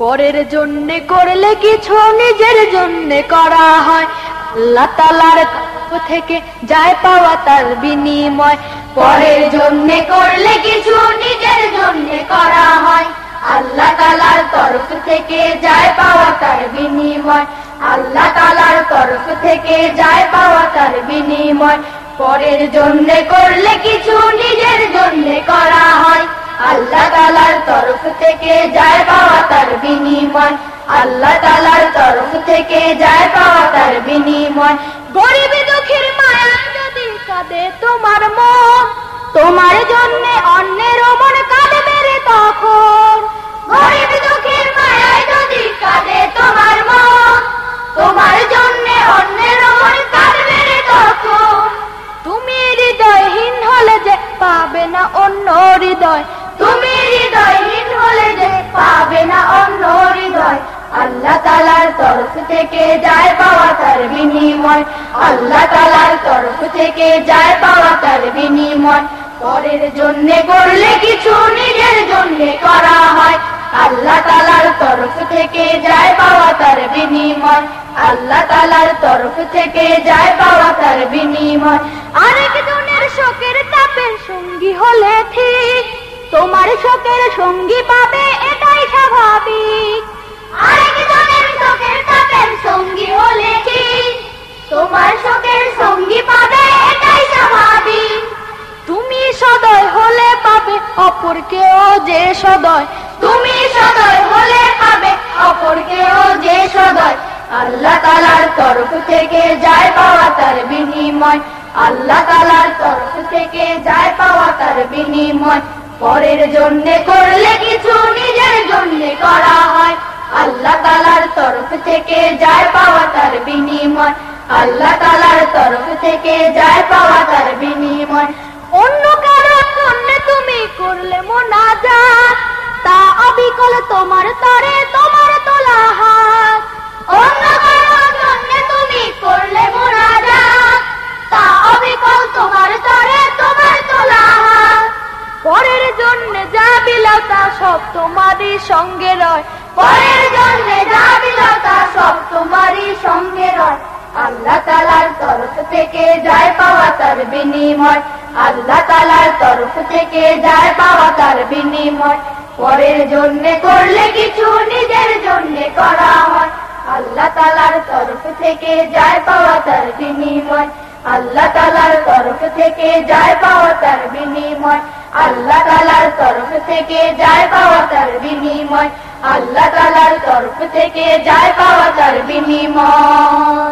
পরের জন্যে করলে কিছু নিজের জন্যে করা হয়। আল্লাহ তালার থেকে যায় পাওয়া তার বিনিময়। পরের জন্যে করলে কিছু নিজের জন্যে করা হয়। আল্লাহ তালার তরফ থেকে যায় পাওয়া তার বিনিময়। আল্লাহ তালার তরফ থেকে যায় পাওয়া তার বিনিময়। পরের জন্যে করলে কিছু নিজের জন্যে করা হয়। আল্লাহ তালার তরফ থেকে যায় পাওয়া বিনিময়। আল্লাহ তালার তরফ থেকে যায় পাওয়া তার বিনিময়। গরিব দুঃখের মায়া কাঁদে তোমার মন, তোমার জন্য অন্যের মন কাঁদবে রে তখন। গরিব দুঃখের মায়ায় যদি কাঁদে তোমার মন, তোমার জন্য অন্যের মন কাঁদবে রে তখন। তুমি হৃদয়হীন হলে যে পাবে না অন্য হৃদয়। আল্লাহ তালার তরফ থেকে যায় পাওয়া তার বিনিময়। আল্লাহ তালার তরফ থেকে যায় পাওয়া তার বিনিময়। পরের জন্যে করলে কিছু নিজের জন্যে করা হয়। আল্লাহ তালার তরফ থেকে যায় পাওয়া তার বিনিময়। আল্লাহ তালার তরফ থেকে যায় পাওয়া তার বিনিময়। শোকের সঙ্গী হলে ঠিক, তোমার শোকের সঙ্গী পাবে এটাই স্বাভাবিক। যে সদয়, তুমি সদয় হলে পাবে অপরকেও যে সদয়। আল্লাহ তালার তরফ থেকে যায় পাওয়া তার বিনিময়। আল্লাহ তালার তরফ থেকে যায় পাওয়া তার বিনিময়। পরের জন্যে করলে কিছু নিজের জন্যে করা হয়। আল্লাহ তালার তরফ থেকে যায় পাওয়া তার বিনিময়। আল্লাহ তালার তরফ থেকে যায় পাওয়া তার বিনিময় অন্য কারোর জন্য তুমি করলে মোনাজাত তা অবিকল তোমার তরে তোমার তোলা হাত। অন্য জন্য তুমি করলে তা অবিকল তোমার তরে তোমার তোলা হাত। পরের জন্য যা সব তোমারই সঙ্গে রয়। পরের জন্য যা সব তোমারই সঙ্গে রয়। আল্লাহ তালার তরফ থেকে যায় পাওয়া তার বিনিময়। আল্লাহ তালার তরফ থেকে যায় পাওয়া তার বিনিময়। পরের জন্য করলে কিছু নিজের জন্য করা হয়। আল্লাহ তালার তরফ থেকে যায় পাওয়া তার বিনিময়। আল্লাহ তালার তরফ থেকে যায় পাওয়া তার বিনিময়। আল্লাহ তালার তরফ থেকে যায় পাওয়া তার বিনিময়। আল্লাহ তালার তরফ থেকে যায় পাওয়া তার বিনিময়।